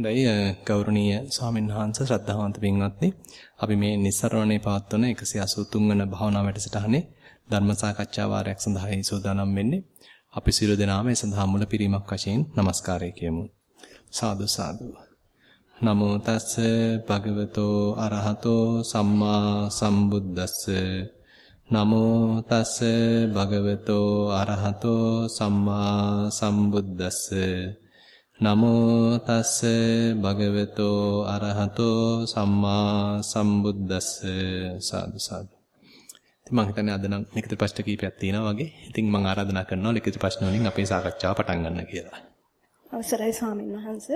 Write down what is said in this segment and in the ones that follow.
දැයි ගෞරවනීය ස්වාමීන් වහන්සේ ශ්‍රද්ධාවන්ත පින්වත්නි. අපි මේ නිස්සරණේ පවත්වන 183 වන භාවනා වැඩසටහනේ ධර්ම සාකච්ඡා වාරයක් සඳහායි සූදානම් වෙන්නේ. අපි සියලු දෙනාම ඒ සඳහා මුල පිරීමක් වශයෙන් নমස්කාරය කියමු. සාදු සාදු. නමෝ තස්ස භගවතෝ අරහතෝ සම්මා සම්බුද්දස්ස. නමෝ තස්ස භගවතෝ අරහතෝ සම්මා සම්බුද්දස්ස. නමෝ තස්ස භගවතෝ අරහතෝ සම්මා සම්බුද්දස්ස සාදු සාදු. ඉතින් මම හිතන්නේ අද නම් ලිඛිත ප්‍රශ්න කීපයක් තියෙනවා වගේ. ඉතින් මම ආරාධනා කරනවා ලිඛිත ප්‍රශ්න වලින් අපේ සාකච්ඡාව පටන් ගන්න කියලා. අවසරයි ස්වාමීන් වහන්ස.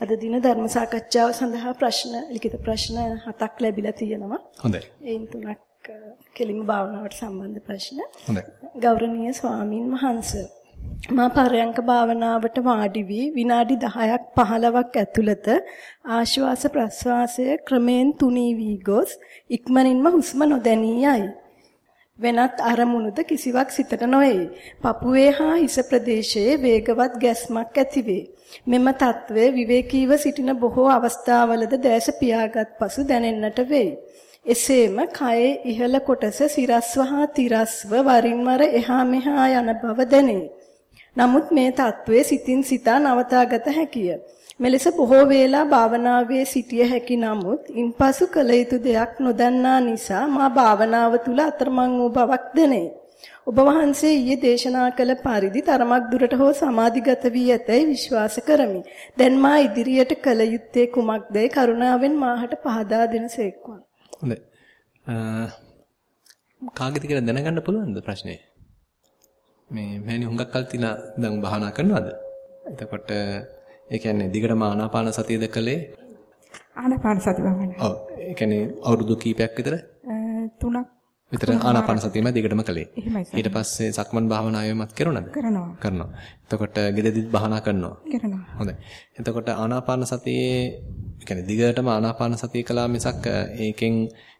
අද දින ධර්ම සාකච්ඡාව සඳහා ප්‍රශ්න ලිඛිත ප්‍රශ්න හතක් ලැබිලා තියෙනවා. හොඳයි. ඒන් තුනක් කෙලිම භාවනාවට සම්බන්ධ ප්‍රශ්න. හොඳයි. ගෞරවනීය ස්වාමින් වහන්සේ මා පරයන්ක භාවනාවට වාඩි වී විනාඩි 10ක් 15ක් ඇතුළත ආශ්වාස ප්‍රශ්වාසය ක්‍රමෙන් තුනී වී ගොස් ඉක්මනින්ම හුස්ම නොදැනී යයි. වෙනත් අරමුණුද කිසිවක් සිතට නොවේ. පපුවේ හා හිස ප්‍රදේශයේ වේගවත් ගැස්මක් ඇතිවේ. මෙම తත්වය විවේකීව සිටින බොහෝ අවස්ථාවලද දැස පියාගත් පසු දැනෙන්නට වෙයි. එසේම කයේ ඉහළ කොටස සිරස්ව හා තිරස්ව වරින් වර එහා මෙහා යන බව දැනේ. නමුත් මේ తත්වයේ සිතින් සිතා නවතාගත හැකිය. මෙලෙස බොහෝ වේලා භාවනාවේ සිටිය හැකි නමුත් ඉන්පසු කළ යුතු දෙයක් නොදන්නා නිසා මා භාවනාව තුල අතරමං වූ බවක් දැනේ. ඔබ වහන්සේ ඊයේ දේශනා කළ පරිදි තරමක් දුරට හෝ සමාධිගත වී ඇතැයි විශ්වාස කරමි. දැන් මා ඉදිරියට කළ යුත්තේ කුමක්දයි කරුණාවෙන් මාහට පහදා දෙනසේක්වා. හොඳයි. කාගෙද කියලා දැනගන්න පුළුවන්ද ප්‍රශ්නේ? මේ මෑණි හුඟක් කල් තිනා දැන් භාවනා කරනවද? එතකොට ඒ කියන්නේ දිගටම ආනාපාන සතියද කළේ? ආනාපාන සති භාවනාව. ඔව්. ඒ කියන්නේ අවුරුදු කීපයක් විතර? තුනක් විතර ආනාපාන සතියම දිගටම කළේ. ඊට පස්සේ සක්මන් භාවනාවෙමත් කරනවද? කරනවා. කරනවා. එතකොට ගෙදෙදිත් භාවනා කරනවා. කරනවා. හොඳයි. එතකොට ආනාපාන සතියේ කියන්නේ දිගටම ආනාපාන සතිය කළා මිසක් ඒකෙන්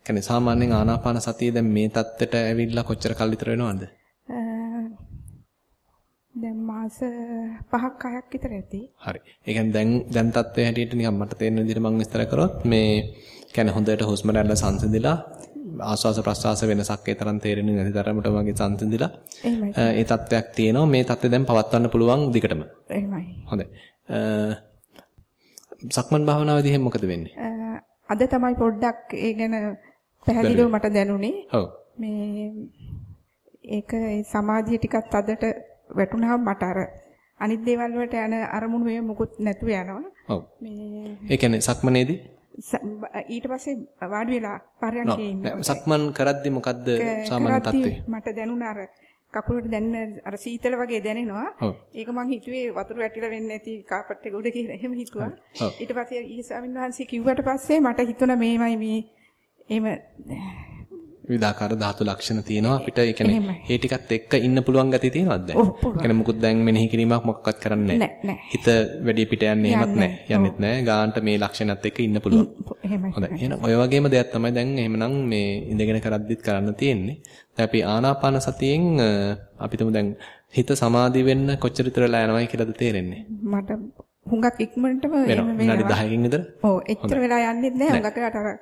කියන්නේ සාමාන්‍යයෙන් ආනාපාන සතිය දැන් මේ தත්තට ඇවිල්ලා කොච්චර කල් විතර වෙනවද? දැන් මාස 5ක් 6ක් විතර ඇති. හරි. ඒ කියන්නේ දැන් දැන් තත්ත්වයේ හැටියට නිකන් මට තේරෙන විදිහට මම විස්තර කරොත් මේ කියන්නේ හොඳට හුස්ම රැල්ල සංසිඳිලා ආස්වාස ප්‍රස්වාස වෙනසක් ඒ තරම් තේරෙන්නේ නැති තරමට වගේ සංසිඳිලා ඒ තත්ත්වයක් තියෙනවා. මේ තත්ත්වය දැන් පවත්වන්න පුළුවන් දිගටම. එහෙමයි. හොඳයි. සක්මන් භාවනාවේදී එහෙනම් මොකද වෙන්නේ? අද තමයි පොඩ්ඩක් ඒ ගැන පැහැදිලිව මට දැනුනේ. ඔව්. මේ ඒක සමාධිය ටිකක් අදට වැටුණාම මට අර අනිත් දේවල් වලට යන අරමුණු මේ මුකුත් නැතුව යනවා. ඔව්. මේ ඒ කියන්නේ සක්මනේදී ඊට පස්සේ වාඩි වෙලා පරයන්කේ ඉන්නවා. සක්මන් කරද්දි මොකද්ද සාමාන්‍ය තත්ත්වය? මට දැනුණා අර කකුලට දැනෙන අර සීතල වගේ දැනෙනවා. ඒක මං හිතුවේ වතුර වැටිලා වෙන්නේ නැති කාපට් එක උඩ කියලා එහෙම හිතුවා. ඊට පස්සේ ඊ ස්වාමීන් වහන්සේ කිව්වට පස්සේ මට හිතුණා මේමයි මේ එහෙම විවිධාකාර ධාතු ලක්ෂණ තියෙනවා අපිට ඒ කියන්නේ ඒ ටිකත් එක්ක ඉන්න පුළුවන් ගතිය තියෙනවද දැන්? ඒ කියන්නේ මුකුත් දැන් මෙනෙහි කිරීමක් මොකක්වත් කරන්නේ නැහැ. හිත වැඩි පිට යන්නේ එහෙමත් නැහැ. යන්නෙත් නැහැ. ගානට මේ ලක්ෂණත් එක්ක ඉන්න පුළුවන්. හොඳයි. එහෙනම් ඔය වගේම දෙයක් තමයි දැන් එහෙමනම් මේ ඉඳගෙන කරද්දිත් කරන්න තියෙන්නේ. දැන් අපි ආනාපාන සතියෙන් අපි තුමු දැන් හිත සමාධි වෙන්න කොච්චර විතර වෙලා යනවයි කියලාද තේරෙන්නේ? මට හුඟක් ඉක්මනටම වෙනවා. විනාඩි 10කින් විතර? ඔව් එච්චර වෙලා යන්නේ නැහැ. හුඟකට අර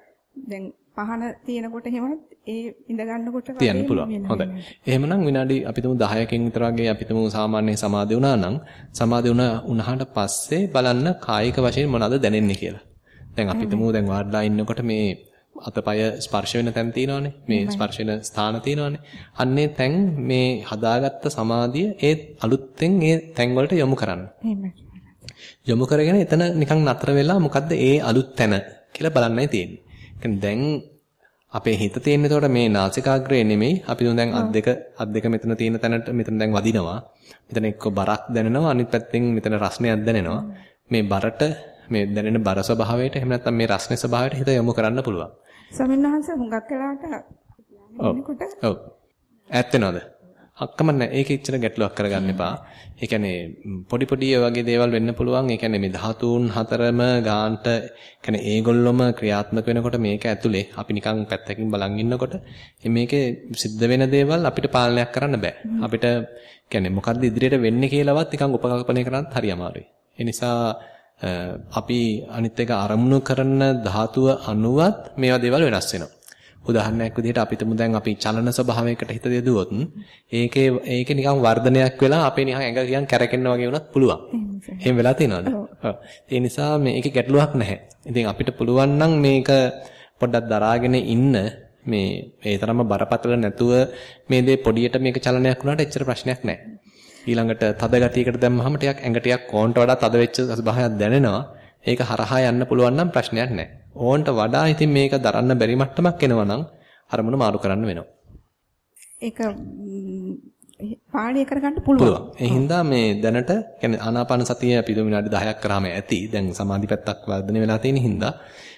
දැන් පහන තියෙනකොට එහෙමත් ඒ ඉඳ ගන්නකොට තියන්න පුළුවන්. හොඳයි. එහෙමනම් විනාඩි අපි තුමු 10කින් විතර වගේ අපි තුමු සාමාන්‍ය සමාධි වුණා නම් සමාධි වුණාට පස්සේ බලන්න කායික වශයෙන් මොනවද දැනෙන්නේ කියලා. දැන් අපි තුමු දැන් වාඩිලා ඉන්නකොට මේ අතපය ස්පර්ශ වෙන තැන් තියෙනවානේ. මේ ස්පර්ශ වෙන ස්ථාන තියෙනවානේ. අන්නේ තැන් මේ හදාගත්ත සමාධිය ඒ අලුත්ෙන් ඒ තැන් වලට යොමු කරන්න. යොමු කරගෙන එතන නිකන් නතර වෙලා මොකද්ද ඒ අලුත් තැන කියලා බලන්නයි තියෙන්නේ. දැන් අපේ හිත තියෙන එතකොට මේ නාසිකාග්‍රේ නෙමෙයි අපි දැන් අත් දෙක අත් දෙක මෙතන තියෙන තැනට මෙතන දැන් වදිනවා. මෙතන එක්ක බරක් දැනෙනවා අනිත් පැත්තෙන් මෙතන රස්නයක් දැනෙනවා. මේ බරට මේ දැනෙන බර ස්වභාවයට එහෙම නැත්නම් මේ රස්නේ ස්වභාවයට හිත යොමු කරන්න පුළුවන්. ස්වාමීන් හුඟක් වෙලාවට ඉන්නකොට ඔව්. ඈත් වෙනවද? අක්කම නැහැ. ඒක ඉච්චර ගැටලුවක් කරගන්න එපා. ඒ කියන්නේ පොඩි පොඩි වගේ දේවල් වෙන්න පුළුවන්. ඒ කියන්නේ මේ ධාතුන් හතරම ගාන්ට කියන්නේ ඒගොල්ලොම ක්‍රියාත්මක වෙනකොට මේක ඇතුලේ අපි නිකන් පැත්තකින් බලන් ඉන්නකොට මේකේ සිද්ධ වෙන දේවල් අපිට පාලනයක් කරන්න බෑ. අපිට කියන්නේ මොකද්ද ඉදිරියට වෙන්නේ කියලාවත් නිකන් උපකල්පනය කරන්නත් හරි අමාරුයි. ඒ නිසා අපි අනිත් එක අරමුණු කරන ධාතුව අනුවත් මේවා දේවල් වෙනස් වෙනවා. උදාහරණයක් විදිහට අපි තුමු දැන් අපි චලන ස්වභාවයකට හිත දෙදුවොත් ඒකේ ඒකේ නිකන් වර්ධනයක් වෙලා අපේ නිකන් ඇඟ කියන් කැරකෙන්න වගේ වුණත් පුළුවන්. එහෙම වෙලා තියෙනවද? ඔව්. ඒ නිසා මේකේ ගැටලුවක් නැහැ. ඉතින් අපිට පුළුවන් නම් මේක පොඩ්ඩක් දරාගෙන ඉන්න මේ ඒ තරම්ම බරපතල නැතුව මේ දේ පොඩියට මේක චලනයක් වුණාට එච්චර ප්‍රශ්නයක් නැහැ. ඊළඟට තද ගතියකට දැම්මහම ටිකක් ඇඟ ටිකක් කෝන්ට වඩා තද වෙච්ච ස්වභාවයක් දැනෙනවා. ඒක හරහා යන්න පුළුවන් නම් ප්‍රශ්නයක් නැහැ. ඕන්ට වඩා ඉතින් මේක දරන්න බැරි මට්ටමක් එනවා නම් අරමුණ මාරු කරන්න වෙනවා. ඒක පාණය කරගන්න පුළුවන්. ඒ හින්දා මේ දැනට කියන්නේ ආනාපාන සතිය අපි විනාඩි 10ක් කරාම ඇති. දැන් සමාධි පැත්තක් වර්ධනය වෙලා තියෙන හින්දා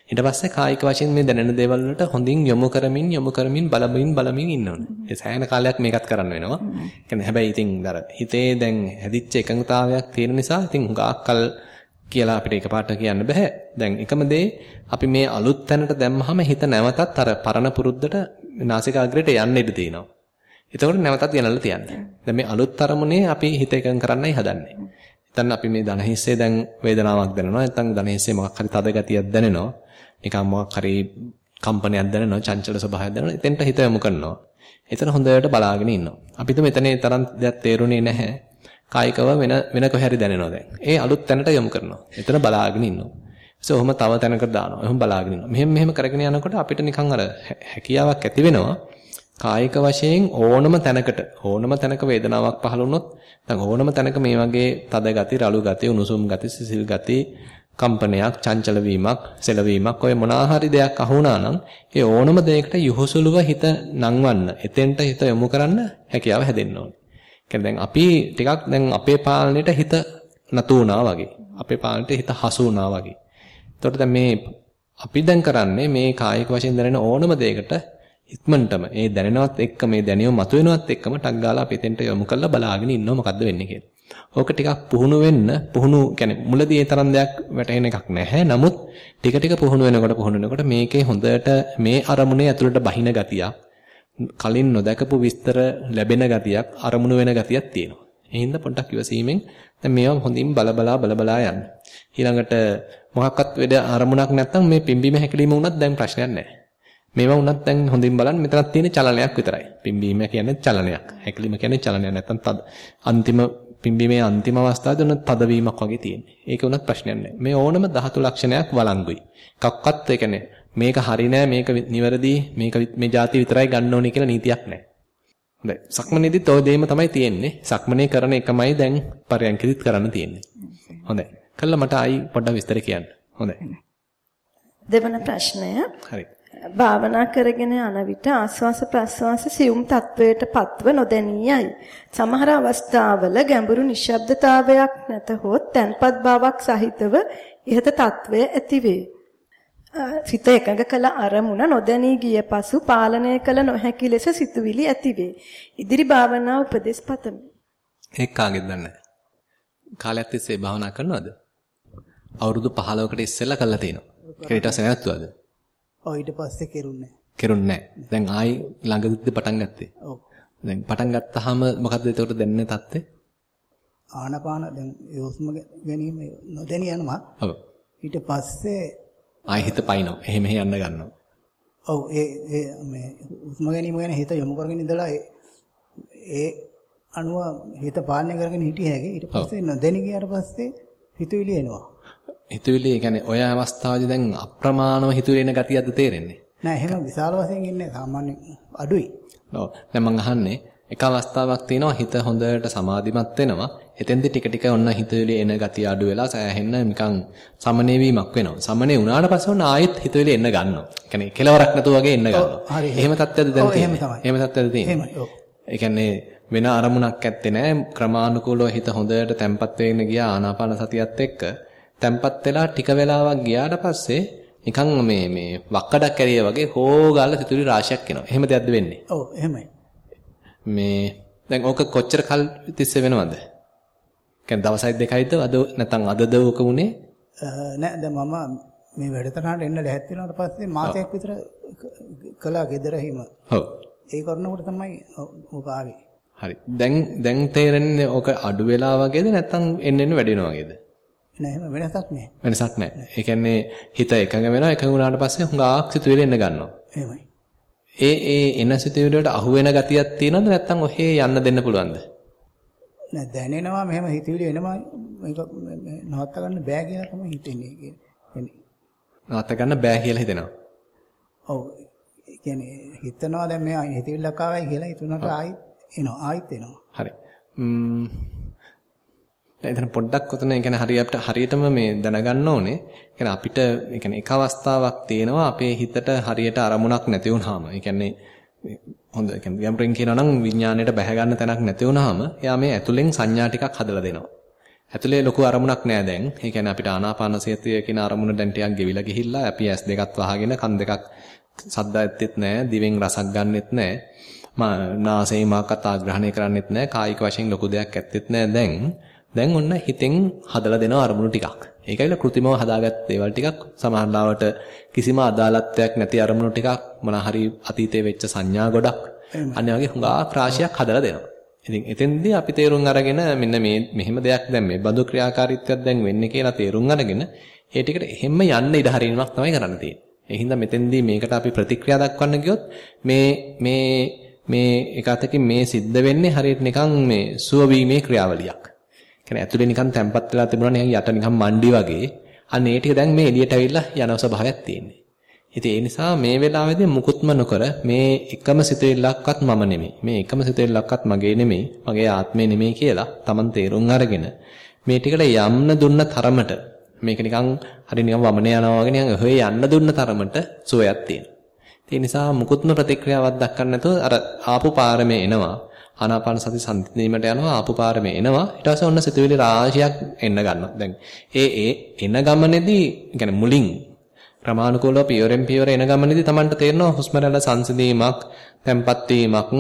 ඊට පස්සේ කායික වශයෙන් මේ දැනෙන දේවල් වලට හොඳින් යොමු කරමින් යොමු කරමින් බලමින් බලමින් ඉන්න ඕනේ. ඒ සෑහෙන කාලයක් මේකත් කරන්න වෙනවා. කියන්නේ හැබැයි ඉතින් අර හිතේ දැන් හැදිච්ච එකඟතාවයක් තියෙන නිසා ඉතින් හුඟක්කල් කියලා අපිට එකපාරට කියන්න බෑ. දැන් එකම දේ අපි මේ අලුත් තැනට දැම්මහම හිත නැවතත් අර පරණ පුරුද්දට නාසිකාග්‍රයට යන්න ඉඩ තියෙනවා. එතකොට නැවතත් ගෙනල්ලා තියන්නේ. දැන් මේ අලුත් අරමුණේ අපි හිත එකඟ කරන්නයි හදන්නේ. හිතන්න අපි මේ ධන හිස්සේ දැන් වේදනාවක් දැනෙනවා. නැත්නම් ධන හිස්සේ මොකක් හරි තද ගතියක් දැනෙනවා. නිකන් මොකක් හරි කම්පනයක් දැනෙනවා, චංචල ස්වභාවයක් දැනෙනවා. එතෙන්ට හිත යොමු කරනවා. එතන හොඳට බලාගෙන ඉන්නවා. අපිට මෙතනේ තරම් දෙයක් තේරුනේ නැහැ. කායිකව වෙන වෙන කොහරි දැනෙනවා දැන්. ඒ අලුත් තැනට යොමු කරනවා. එතන බලාගෙන ඉන්නවා. ඊට ඔහොම තව තැනකට දානවා. එහෙම බලාගෙන ඉන්නවා. මෙහෙම මෙහෙම කරගෙන යනකොට අපිට නිකන් අර හැකියාවක් ඇති වෙනවා. කායික වශයෙන් ඕනම තැනකට ඕනම තැනක වේදනාවක් පහළ වුණොත් දැන් ඕනම තැනක මේ වගේ තද ගති, රළු ගති, උණුසුම් ගති, සිසිල් ගති, කම්පනයක්, චංචල වීමක්, සෙලවීමක් ඔය මොනවා හරි දෙයක් අහුණා නම් ඒ ඕනම දෙයකට යොහුසුලුව හිත නංවන්න, එතෙන්ට හිත යොමු කරන්න හැකියාව හැදෙන්න ඕනේ. කියන්නේ දැන් අපි ටිකක් දැන් අපේ පාලනයට හිත නතු වුණා වගේ. අපේ පාලනයට හිත හසු වුණා වගේ. එතකොට දැන් මේ අපි දැන් කරන්නේ මේ කායික වශයෙන් දැනෙන ඕනම දෙයකට ඉක්මනටම ඒ දැනෙනවත් එක්ක මේ දැනියම මතුවෙනවත් එක්කම ටක් ගාලා අපි එතෙන්ට යොමු කරලා බලාගෙන ඉන්නවා මොකද්ද වෙන්නේ කියලා. ඕක ටිකක් පුහුණු වෙන්න පුහුණු කියන්නේ මුලදී ඒ තරම් දෙයක් වැටහෙන එකක් නැහැ. නමුත් ටික ටික පුහුණු වෙනකොට පුහුණු වෙනකොට මේකේ හොඳට මේ අරමුණේ ඇතුළට බහින ගතියක් කලින් නොදකපු විස්තර ලැබෙන ගතියක් අරමුණු වෙන ගතියක් තියෙනවා. ඒ හින්දා පොඩ්ඩක් ඉවසීමෙන් දැන් මේවා හොඳින් බලබලා බලබලා යන්න. ඊළඟට මොකක්වත් වෙද අරමුණක් නැත්නම් මේ පිම්බීම හැකලීම වුණත් දැන් ප්‍රශ්නයක් නැහැ. මේවා වුණත් දැන් හොඳින් බලන්න මෙතනක් තියෙන චලනයක් විතරයි. පිම්බීම කියන්නේ චලනයක්. හැකලීම කියන්නේ චලනයක් නැත්නම් තද අන්තිම පිම්බීමේ අන්තිම අවස්ථාවේ උන තදවීමක් වගේ තියෙන්නේ. ඒක උනත් ප්‍රශ්නයක් නැහැ. මේ ඕනම ධාතු ලක්ෂණයක් වළංගුයි. කක්වත් ඒ කියන්නේ මේක හරි නෑ මේක නිවැරදි මේක මේ જાති විතරයි ගන්න ඕනේ කියලා නීතියක් නෑ. හොඳයි. සක්මනේදිත් ඔය දෙයම තමයි තියෙන්නේ. සක්මනේ කරන එකමයි දැන් පරයන්කෙදිත් කරන්න තියෙන්නේ. හොඳයි. කළා මට ආයි පොඩ්ඩක් විස්තර කියන්න. හොඳයි. දෙවන ප්‍රශ්නය. හරි. භාවනා කරගෙන යන විට ආස්වාස ප්‍රස්වාස සියුම් තත්වයට පත්ව නොදැනියයි. සමහර අවස්ථාවල ගැඹුරු නිශ්ශබ්දතාවයක් නැතහොත් තන්පත් බවක් සහිතව ඉහත තත්වය ඇතිවේ. සිත එකඟ කළ අරමුණ නොදැනී ගිය පසු පාලනය කළ නොහැකි ලෙස සිතුවිලි ඇතිවේ. ඉදිරි භාවනා උපදෙස් පතමි. ඒක කාගෙද දන්නේ? කාලයක් තිස්සේ භාවනා කරනවද? අවුරුදු 15කට ඉස්සෙල්ලා කරලා තියෙනවා. ඒක ඊට පස්සේ නැවතුවද? ඔව් ඊට පස්සේ කෙරුන්නේ කෙරුන්නේ නැහැ. දැන් ආයි ළඟදිත් පටන් ගත්තේ. ඔව්. දැන් පටන් ගත්තාම මොකද්ද එතකොට දැනෙන්නේ තත්ත්වය? ආනපාන දැන් යොස්ම ගැනීම නොදැනී යනවා. ඔව්. ඊට පස්සේ ආයි හිත පයින්නවා. එහෙම යන්න ගන්නවා. ඔව් ඒ ඒ මේ උස්ම ගැනීම ගැන හිත යොමු කරගෙන ඉඳලා ඒ අනුව හිත පාලනය කරගෙන හිටිය හැකි. ඊට පස්සේ නොදැනී ගියාට පස්සේ හිතුවිලි එනවා. හිතුවිලි කියන්නේ ඔය අවස්ථාවේදී දැන් අප්‍රමාණව හිතුවිලි එන ගතියක්ද තේරෙන්නේ? නෑ එහෙම විශාල වශයෙන් ඉන්නේ සාමාන්‍ය අඩුයි. ඔව්. දැන් මම අහන්නේ එක අවස්ථාවක් තියෙනවා හිත හොඳට සමාධිමත් වෙනවා. එතෙන්දී ටික ටික ඔන්න හිතවිලි එන ගතිය අඩු වෙලා සෑහෙන්න නිකන් සමනේ වීමක් වෙනවා. සමනේ වුණාට පස්සේ ඔන්න ආයෙත් හිතවිලි එන්න ගන්නවා. ඒ කියන්නේ කෙලවරක් නැතුව වගේ එන්න ගන්නවා. එහෙම තත්ත්වයක්ද දැන් තියෙන්නේ? එහෙම තත්ත්වයක්ද තියෙන්නේ? එහෙමයි. වෙන අරමුණක් ඇත්තේ නැහැ. ක්‍රමානුකූලව හිත හොඳට තැම්පත් වෙගෙන ගියා ආනාපාන සතියත් එක්ක. තැම්පත් වෙලා ටික වෙලාවක් ගියාට පස්සේ නිකන් මේ මේ වක්කඩක් ඇරිය වගේ හොගාලා සිතුවිලි රාශියක් එනවා. එහෙම දෙයක්ද වෙන්නේ? ඔව් එහෙමයි. මේ දැන් ඕක කොච්චර කල් තිස්සේ වෙනවද? කියන්නේ දවසයි දෙකයිද අද නැත්නම් අදද ඕක උනේ? නෑ දැන් මම මේ වැඩතරණට එන්න ලැහැත් වෙනාට පස්සේ මාසයක් විතර කළා ගෙදර හිම. ඔව්. ඒ කරනකොට තමයි ඕක ආවේ. හරි. දැන් දැන් තේරෙන්නේ ඕක අඩු වෙලා වගේද නැත්නම් එන්න එන්න වැඩි වෙනවා වගේද? නෑ එහෙම වෙනසක් නෑ. වෙනසක් නෑ. ඒ කියන්නේ හිත එකඟ වෙනවා එකඟ වුණාට පස්සේ හුඟක් සිතුවිලි එන්න ගන්නවා. එහෙමයි. ඒ ඒ එන සිතුවිලි වලට අහු වෙන ගතියක් තියෙනවද නැත්නම් ඔහේ යන්න දෙන්න පුළුවන්ද? නෑ දැනෙනවා මෙහෙම හිතවිලි එනවා මේක නවත්ත ගන්න බෑ කියලා තමයි හිතෙන්නේ කියන්නේ. නවත්ත ගන්න බෑ කියලා හිතෙනවා. ඔව්. කියන්නේ හිතනවා දැන් මේ හිතවිල්ලක් ආවයි කියලා හිතුණාට ආයිත් එනවා ආයිත් එනවා. හරි. ම්ම් එතන පොඩ්ඩක් උතන ඒ කියන්නේ හරියට හරියටම මේ දැනගන්න ඕනේ. ඒ අපිට ඒ කියන්නේ එක අවස්ථාවක් තියෙනවා අපේ හිතට හරියට අරමුණක් නැති වුනහම. ඒ කියන්නේ හොඳ ඒ කියන්නේ යම්රින් කියනවා නම් විඥාණයට බැහැ ගන්න තැනක් නැති වුනහම එයා මේ ඇතුලෙන් සංඥා ටිකක් හදලා දෙනවා. ඇතුලේ ලොකු අරමුණක් නෑ දැන්. ඒ කියන්නේ අපිට ආනාපානසතිය කියන අරමුණ දැන් ටිකක් ගෙවිලා ගිහිල්ලා අපි ඇස් දෙකත් වහගෙන කන් දෙකක් සද්ද ඇත්තෙත් නෑ, දිවෙන් රසක් ගන්නෙත් නෑ. මා නාසයෙන් මාකත් ආග්‍රහණය කරන්නෙත් නෑ. කායික වශයෙන් ලොකු දෙයක් ඇත්තෙත් නෑ දැන්. දැන් ඔන්න හිතෙන් හදලා දෙන අරමුණු ටිකක්. ඒකයිල කෘතිමව හදාගත් දේවල් ටිකක් සමහරවිට කිසිම අදාළත්වයක් නැති අරමුණු ටිකක් මොන හරි අතීතයේ වෙච්ච සංඥා ගොඩක් අනිත් වගේ හුඟා රාශියක් හදලා දෙනවා. ඉතින් එතෙන්දී අපි තේරුම් අරගෙන මෙන්න මේ මෙහෙම දෙයක් දැන් මේ බඳු ක්‍රියාකාරීත්වයක් දැන් වෙන්නේ කියලා තේරුම් අරගෙන ඒ ටිකට එහෙම්ම යන්න ඉඩ හරිනවක් තමයි කරන්න තියෙන්නේ. ඒ හින්දා මෙතෙන්දී මේකට අපි ප්‍රතික්‍රියා දක්වන්න ගියොත් මේ මේ මේ එකතකින් මේ සිද්ධ වෙන්නේ හරියට නිකන් මේ සුව වීමේ ක්‍රියාවලියක්. කියන්නේ ඇතුලේ නිකන් තැම්පත් වෙලා තිබුණා නිකන් යට නිකන් මණ්ඩි වගේ. අන්න ඒ ටික දැන් මේ එළියට ඇවිල්ලා යන ස්වභාවයක් තියෙන්නේ. ඉතින් ඒ නිසා මේ වෙලාවේදී මුකුත්ම නොකර මේ එකම සිතෙල්ලක්වත් මම නෙමෙයි. මේ එකම සිතෙල්ලක්වත් මගේ නෙමෙයි. මගේ ආත්මය නෙමෙයි කියලා Taman තේරුම් අරගෙන මේ ටිකට යම්න දුන්න තරමට මේක නිකන් හරි නිකන් වමන යනවා වගේ නිකන් ඔහේ යන්න දුන්න තරමට සුවයක් තියෙනවා. ඒ නිසා මුකුත්ම ප්‍රතික්‍රියාවක් දක්වන්න නැතුව අර ආපු පාරමේ එනවා. ආනාපාන සති සම්පීමට යනවා ආපු පාරමේ එනවා ඊට පස්සේ ඔන්න සිතුවිලි රාශියක් එන්න ගන්නවා දැන් ඒ ඒ එන ගමනේදී يعني මුලින් ක්‍රමානුකූලව පියවරෙන් පියවර එන ගමනේදී Tamanට තේරෙනවා හුස්ම රැල්ල සංසිඳීමක් තැම්පත් වීමක්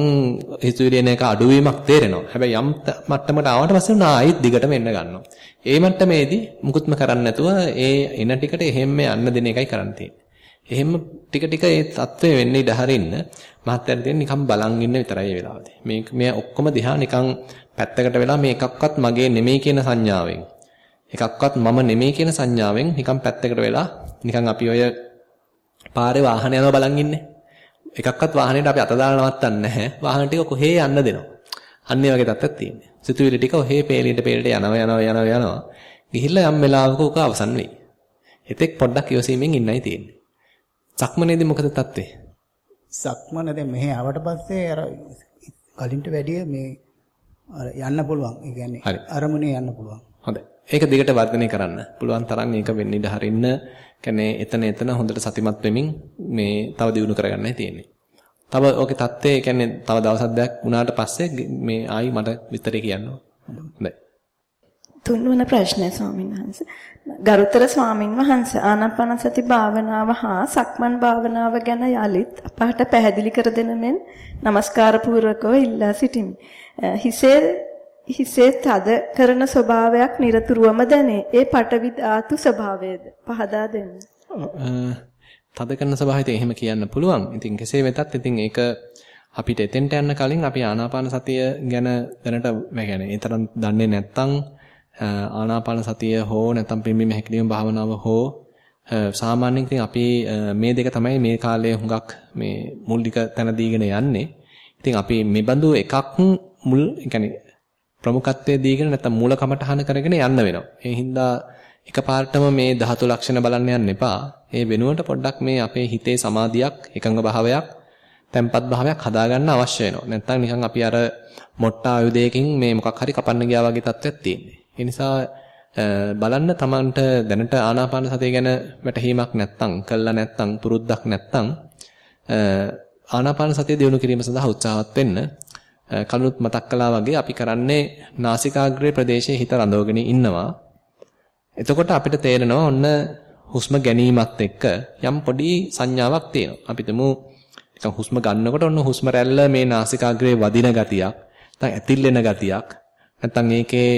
හිතුවිලි එන එක අඩුවීමක් තේරෙනවා හැබැයි යම් මට්ටමකට ආවට පස්සේ උනා ආයෙත් දිගටම එන්න ගන්නවා ඒ මට්ටමේදී මුකුත්ම කරන්නේ නැතුව ඒ එන ටිකට එහෙම්ම යන්න දෙන එකයි කරන්න තියෙන්නේ එහෙම ටික ටික ඒ தත්ත්වය වෙන්න ඉඩ හරින්න මහත්යන් තියෙන නිකන් බලන් ඉන්න විතරයි ඒ වෙලාවදී. මේ මේ ඔක්කොම දිහා නිකන් පැත්තකට වෙලා මේ එකක්වත් මගේ නෙමෙයි කියන සංඥාවෙන් එකක්වත් මම නෙමෙයි කියන සංඥාවෙන් නිකන් පැත්තකට වෙලා නිකන් අපි ඔය පාරේ වාහන යනවා බලන් ඉන්නේ. එකක්වත් වාහනේට අපි අත දාලා නවත්තන්නේ නැහැ. වාහන ටික කොහේ යන්න දෙනවා. අන්න ඒ වගේ තත්ත්වයක් තියෙන්නේ. සිතුවිලි ටික ඔහේ පේලිට පේලිට යනවා යනවා යනවා යනවා. ගිහිල්ලා යම් වෙලාවක උක අවසන් වෙයි. එතෙක් පොඩ්ඩක් ඉවසීමෙන් ඉන්නයි තියෙන්නේ. සක්මනේදී මොකද තත්ත්වේ? සක්මන දැන් මෙහි ආවට පස්සේ අර කලින්ට වැඩිය මේ අර යන්න පුළුවන්. ඒ කියන්නේ අරමුණේ යන්න පුළුවන්. හොඳයි. ඒක දිගට වර්ධනය කරන්න. පුළුවන් තරම් ඒක වෙන්න ඉඩ හරින්න. කියන්නේ එතන එතන හොඳට සතිමත් වෙමින් මේ තව දියුණු කරගන්නයි තියෙන්නේ. තව ඕකේ தත්ත්වය කියන්නේ තව දවසක් දෙයක් වුණාට පස්සේ මේ ආයි මට විතරේ කියන්න. හොඳයි. තුන්වන ප්‍රශ්නය ස්වාමීන් වහන්ස. ගරුතර ස්වාමින් වහන්ස ආනාපාන සති භාවනාව හා සක්මන් භාවනාව ගැන යලිත් අපහට පැහැදිලි කර දෙන මෙන් নমස්කාර පූර්වකව ඉල්ලා සිටිමි. හිසේ හිසේ තද කරන ස්වභාවයක් নিরතුරුවම දැනේ. ඒ පටවි ධාතු ස්වභාවයද පහදා දෙන්න. තද කරන ස්වභාවයද එහෙම කියන්න පුළුවන්. ඉතින් කෙසේ වෙතත් ඉතින් ඒක අපිට එතෙන්ට යන්න කලින් අපි ආනාපාන සතිය ගැන දැනට يعني ඒ තරම් දන්නේ නැත්නම් ආනාපාන සතිය හෝ නැත්නම් පිම්බීම හැකිලිම භාවනාව හෝ සාමාන්‍යයෙන් ඉතින් අපි මේ දෙක තමයි මේ කාලේ හුඟක් මේ මූලික තැන දීගෙන යන්නේ. ඉතින් අපි මේ බඳු එකක් මුල් يعني ප්‍රමුඛත්වයේ දීගෙන නැත්නම් මූල කමටහන කරගෙන යන්න වෙනවා. ඒ හින්දා එකපාරටම මේ ධාතු ලක්ෂණ බලන්න යන්න එපා. ඒ වෙනුවට පොඩ්ඩක් මේ අපේ හිතේ සමාධියක්, එකඟ භාවයක්, තැම්පත් භාවයක් හදාගන්න අවශ්‍ය වෙනවා. නැත්නම් නිකන් අපි අර මොට්ටා ආයුධයකින් මේ මොකක් හරි කපන්න ගියා වගේ තත්ත්වයක් තියෙන්නේ. ඒ නිසා බලන්න Tamanට දැනට ආනාපාන සතිය ගැන වැටහීමක් නැත්නම් කළා නැත්නම් පුරුද්දක් නැත්නම් ආනාපාන සතිය දියුණු කිරීම සඳහා උත්සාහවත් වෙන්න කලුත් මතක් කළා වගේ අපි කරන්නේ නාසිකාග්‍රේ ප්‍රදේශයේ හිත රඳවගෙන ඉන්නවා. එතකොට අපිට තේරෙනවා ඔන්න හුස්ම ගැනීමත් එක්ක යම් පොඩි සංඥාවක් තියෙනවා. අපි තුමු නිකන් හුස්ම ගන්නකොට ඔන්න හුස්ම රැල්ල මේ නාසිකාග්‍රේ වදින ගතියක්, නැත්නම් ඇතිල්ලෙන ගතියක්, නැත්නම් ඒකේ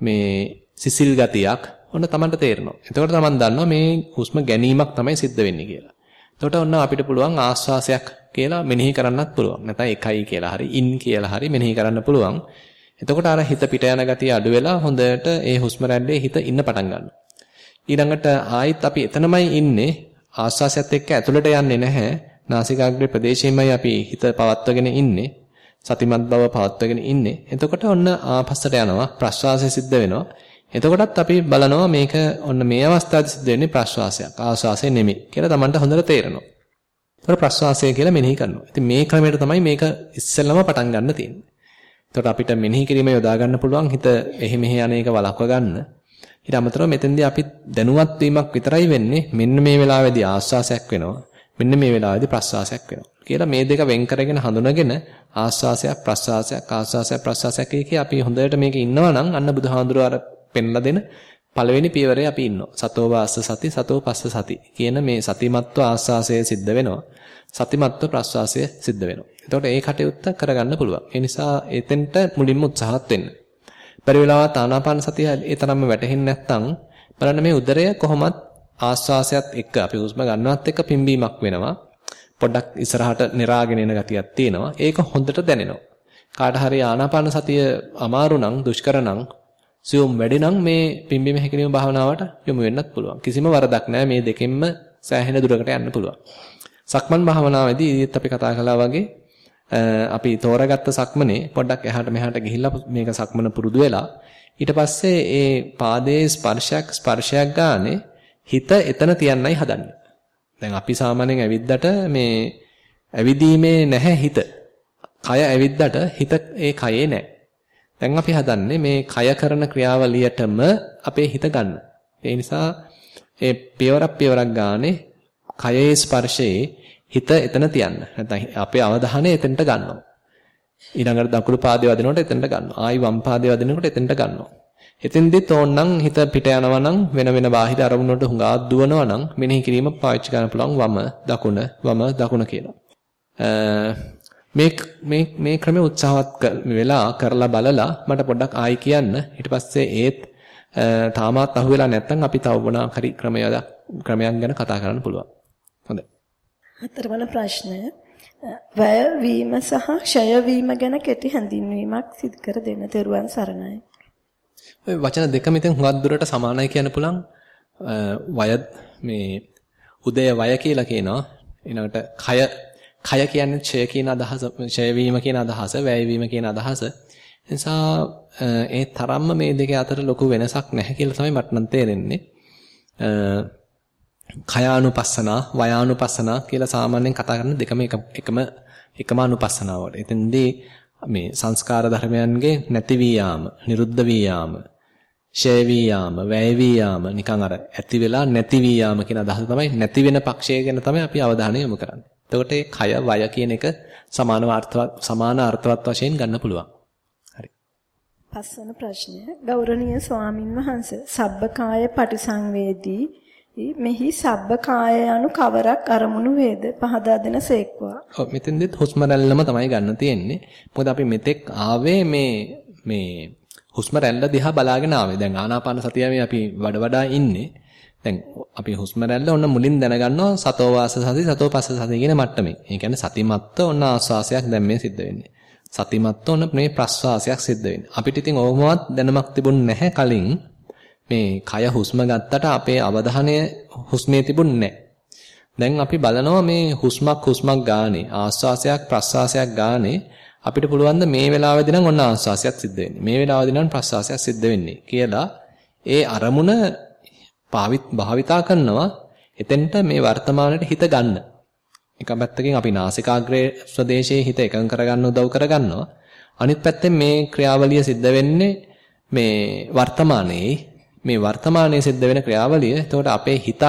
මේ සිසිල් ගතියක් ඔන්න Tamanට තේරෙනවා. එතකොට Taman දන්නවා මේ හුස්ම ගැනීමක් තමයි සිද්ධ වෙන්නේ කියලා. එතකොට ඔන්න අපිට පුළුවන් ආස්වාසයක් කියලා මෙනෙහි කරන්නත් පුළුවන්. නැත්නම් එකයි කියලා හරි ඉන් කියලා හරි මෙනෙහි කරන්න පුළුවන්. එතකොට අර හිත පිට යන ගතිය අඩු වෙලා හොඳට ඒ හුස්ම රැල්ලේ හිත ඉන්න පටන් ගන්නවා. ඊළඟට ආයිත් අපි එතනමයි ඉන්නේ ආස්වාසයත් එක්ක ඇතුළට යන්නේ නැහැ. නාසිකාග්‍රේ ප්‍රදේශයෙන්මයි අපි හිත පවත්වගෙන ඉන්නේ. සතිමත් බව පවත්වගෙන ඉන්නේ. එතකොට ඔන්න ආපස්සට යනවා ප්‍රශ්වාසය සිද්ධ වෙනවා. එතකොටත් අපි බලනවා මේක ඔන්න මේ අවස්ථාවේ සිද්ධ වෙන්නේ ප්‍රශ්වාසයක්. ආස්වාසය නෙමෙයි කියලා Tamanට හොඳට තේරෙනවා. ඒතර ප්‍රශ්වාසය කියලා මෙනෙහි කරනවා. ඉතින් මේ ක්‍රමයට තමයි මේක ඉස්සෙල්ලම පටන් ගන්න තියෙන්නේ. එතකොට අපිට මෙනෙහි කිරීම යොදා ගන්න පුළුවන් හිත එහෙ මෙහෙ යන්නේක වළක්ව ගන්න. ඊට අමතරව මෙතෙන්දී අපි දැනුවත් වීමක් විතරයි වෙන්නේ. මෙන්න මේ වෙලාවේදී ආස්වාසයක් වෙනවා. මෙන්න මේ වෙලාවේදී ප්‍රස්වාසයක් වෙනවා. කියලා මේ දෙක වෙන් කරගෙන හඳුනගෙන ආස්වාසයක් ප්‍රස්වාසයක් ආස්වාසයක් ප්‍රස්වාසයක් කිය අපි හොඳට මේක ඉන්නවා නම් අන්න බුදුහාඳුර අර පෙන්ලා දෙන පළවෙනි පියවරේ අපි ඉන්නවා. සතෝ වාස්ස සති සතෝ පස්ස සති කියන මේ සතිමත්ව ආස්වාසය සිද්ධ වෙනවා. සතිමත්ව ප්‍රස්වාසය සිද්ධ වෙනවා. එතකොට ඒ කටයුත්ත කරගන්න පුළුවන්. ඒ නිසා එතෙන්ට මුලින්ම උත්සාහත් වෙන්න. බැරි වෙලාවත් ආනාපාන සතිය ඒ තරම්ම වැටහෙන්නේ නැත්නම් බලන්න මේ උදරය කොහොමත් ආස්වාසයත් එක්ක අපි හුස්ම ගන්නවත් එක්ක පිම්බීමක් වෙනවා. පොඩ්ඩක් ඉස්සරහට නිරාගෙන එන ගතියක් තියෙනවා. ඒක හොඳට දැනෙනවා. කාට හරි ආනාපාන සතිය අමාරු නම් දුෂ්කර නම් සියුම් වැඩි නම් මේ පිම්බීම හැකිලිම භාවනාවට යොමු වෙන්නත් පුළුවන්. කිසිම වරදක් නැහැ මේ දෙකෙන්ම සෑහෙන දුරකට යන්න පුළුවන්. සක්මන් භාවනාවේදී ඊත් අපි කතා කළා වගේ අපි තෝරාගත්ත සක්මනේ පොඩ්ඩක් එහාට මෙහාට ගිහිල්ලා මේක සක්මන පුරුදු වෙලා ඊට පස්සේ ඒ පාදයේ ස්පර්ශයක් ස්පර්ශයක් ගානේ හිත එතන තියන්නයි හදන්නේ. දැන් අපි සාමාන්‍යයෙන් ඇවිද්දට මේ ඇවිදීමේ නැහැ හිත. කය ඇවිද්දට හිත ඒ කයේ නැහැ. දැන් අපි හදන්නේ මේ කය කරන ක්‍රියාවලියටම අපේ හිත ගන්න. ඒ නිසා ඒ පියවරක් පියවරක් ගානේ කයේ ස්පර්ශයේ හිත එතන තියන්න. නැත්නම් අපේ අවධානය එතනට ගන්නවා. ඊළඟට දකුණු පාදයේ වදිනකොට එතනට ගන්නවා. ආයි වම් පාදයේ වදිනකොට එතනට ගන්නවා. එතෙන්දිත් ඕනනම් හිත පිට යනවා නම් වෙන වෙන බාහිර අරමුණු වලට හුඟා දුවනවා නම් මෙනෙහි කිරීම පාවිච්චි කරන්න පුළුවන් වම දකුණ වම දකුණ කියලා. මේ මේ මේ ක්‍රමයේ උත්සාහවත් වෙලා කරලා බලලා මට පොඩ්ඩක් ආයි කියන්න. ඊට පස්සේ ඒත් තාමත් අහුවෙලා නැත්නම් අපි තව මොනවා හරි ක්‍රමයක් ක්‍රමයක් ගැන කතා කරන්න පුළුවන්. හොඳයි. හතරවන ප්‍රශ්නය වැය වීම සහ ක්ෂය වීම ගැන කෙටි හැඳින්වීමක් සිදු කර දෙන්න තෙරුවන් සරණයි. ඔය වචන දෙක මෙතෙන් හුඟක් දුරට සමානයි කියන්න පුළුවන්. වය මේ උදය වය කියලා කියනවා. ඊළඟට කය කය කියන්නේ ඡය කියන අදහස, ඡය වීම කියන අදහස, වැය වීම කියන අදහස. නිසා ඒ තරම්ම මේ දෙක අතර ලොකු වෙනසක් නැහැ කියලා තමයි මට නම් තේරෙන්නේ. කයානුපස්සනා, වයානුපස්සනා කියලා සාමාන්‍යයෙන් කතා කරන දෙකම එකම එකම අනුපස්සනාවට. එතෙන්දී මේ සංස්කාර ධර්මයන්ගේ නැති වී යාම, නිරුද්ධ වී යාම, ෂය වී යාම, වැය වී යාම නිකන් අර ඇති වෙලා නැති වී යාම කියන අදහස තමයි නැති වෙන පක්ෂය ගැන තමයි අපි අවධානය යොමු කරන්නේ. එතකොට ඒ කය වය කියන එක සමානව අර්ථවත් සමාන අර්ථවත් වශයෙන් ගන්න පුළුවන්. හරි. පස්වන ප්‍රශ්නය ගෞරවනීය ස්වාමින් වහන්සේ සබ්බකාය පටිසංවේදී මෙහි සබ්බකාය යනු කවරක් අරමුණු වේද පහදා දෙන සේක්වා. ඔව් මෙතෙන්දෙත් හුස්ම රැල්ලම තමයි ගන්න තියෙන්නේ. මොකද අපි මෙතෙක් ආවේ මේ මේ හුස්ම රැල්ල දිහා බලාගෙන ආවේ. දැන් ආනාපාන සතියමේ අපි වඩ වඩා ඉන්නේ. දැන් අපි හුස්ම රැල්ල ඔන්න මුලින් දැනගන්නවා සතෝ වාස සති සතෝ පස්ස සති කියන මට්ටමේ. ඒ කියන්නේ සතිමත්ව ඔන්න ආස්වාසයක් දැන් මේ සිද්ධ වෙන්නේ. සතිමත්ව ඔන්න මේ ප්‍රස්වාසයක් සිද්ධ වෙන්නේ. අපිට ඉතින් ඕමවත් දැනමක් තිබුණ නැහැ කලින් මේ කය හුස්ම ගත්තට අපේ අවධානය හුස්මේ තිබුණේ දැන් අපි බලනවා මේ හුස්මක් හුස්මක් ගානේ ආස්වාසයක් ප්‍රස්වාසයක් ගානේ අපිට පුළුවන් ද මේ වෙලාවේදී නම් ඔන්න ආස්වාසයක් සිද්ධ වෙන්නේ. මේ වෙලාවේදී නම් ප්‍රස්වාසයක් සිද්ධ වෙන්නේ කියලා ඒ අරමුණ භාවිතා කරනවා එතෙන්ට මේ වර්තමානයේ හිත ගන්න. එක පැත්තකින් අපි නාසිකාග්‍රේ ප්‍රදේශයේ හිත එකඟ කරගන්න උදව් කරගන්නවා. අනිත් පැත්තෙන් මේ ක්‍රියාවලිය සිද්ධ වෙන්නේ මේ වර්තමානයේ මේ වර්තමානයේ සිද්ධ වෙන ක්‍රියාවලිය. එතකොට අපේ හිතත්